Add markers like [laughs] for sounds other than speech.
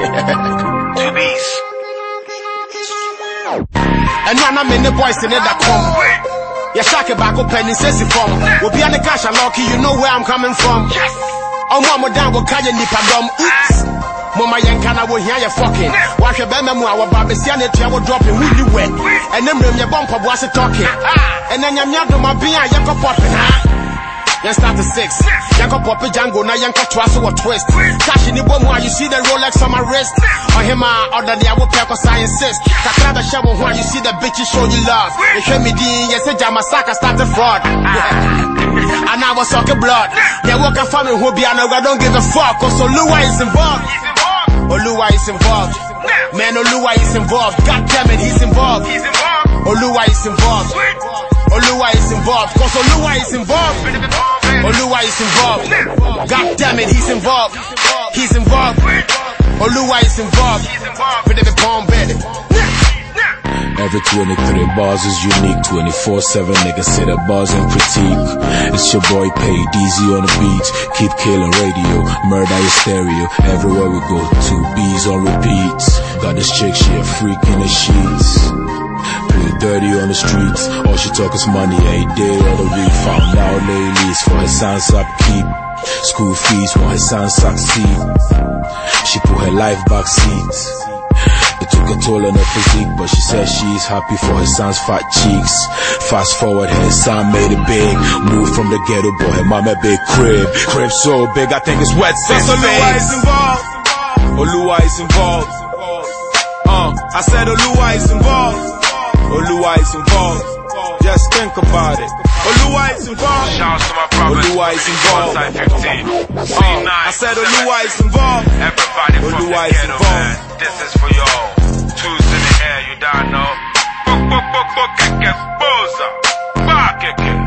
Two B's. And now I'm in the boys in it that come. Yeah, shake it back up penny says it from. We'll be on the cash and lucky, you know where I'm coming from. Yes. Oh mama down with Kanye, you nipa dumb. Oops. Mama yanka na wo hia ye fucking. Wa hwe be memu a wo ba be sia na tua wo dropping who you wet. And then bring your bumper, bo it talking. And then you're my be a ye ko popping. Yɛn start to six. Yɛnkɔ pɔpi Django yɛnkɔ toa so wɔ twist. Cash bɔ mu a you see the Rolex on my wrist. Oh, Ɔhema ɔda de awo pɛ kɔ sa insist. Kakra bɛhyɛ wo ho a you see the bitches show you love. Ehwɛ mi din yɛsɛ Jama Saka started fraud. [laughs] And I was sucking blood. They walk a family who be and I don't give a fuck. Oh, Cause Oluwa is involved. Oh, Oluwa is involved. Man, Oluwa is involved. God damn it, he's involved. Oluwa is involved. Oluwa is involved. Cause Oluwa is involved. Oluwa is involved. God damn it, he's involved. He's involved. Oluwa is involved. But it bomb better. Every 23 bars is unique. 24-7 niggas say the bars and critique. It's your boy Pay, DZ on the beat. Keep killing radio, murder your stereo. Everywhere we go, two B's on repeat. Got this chick, she a freak in the sheets. Dirty on the streets. All she talk is money ain't day of the week. Found out lately for her son's upkeep. School fees for her son succeed. She put her life back seat. It took a toll on her physique, but she said she's happy for her son's fat cheeks. Fast forward, her son made it big. Moved from the ghetto boy, her mama big crib. Crib so big, I think it's wet since Oluwa is involved. Oluwa is involved. Uh, I said Oluwa is involved. Oluwa is involved. Just think about it. Oluwa is involved. shout out to my brothers. Oluwa is involved. C9, I said Oluwa is involved. Everybody Oluwa is involved. Man. This is for y'all. Two's in the air, you don't know. Fuck, fuck, fuck, fuck, book, book, book,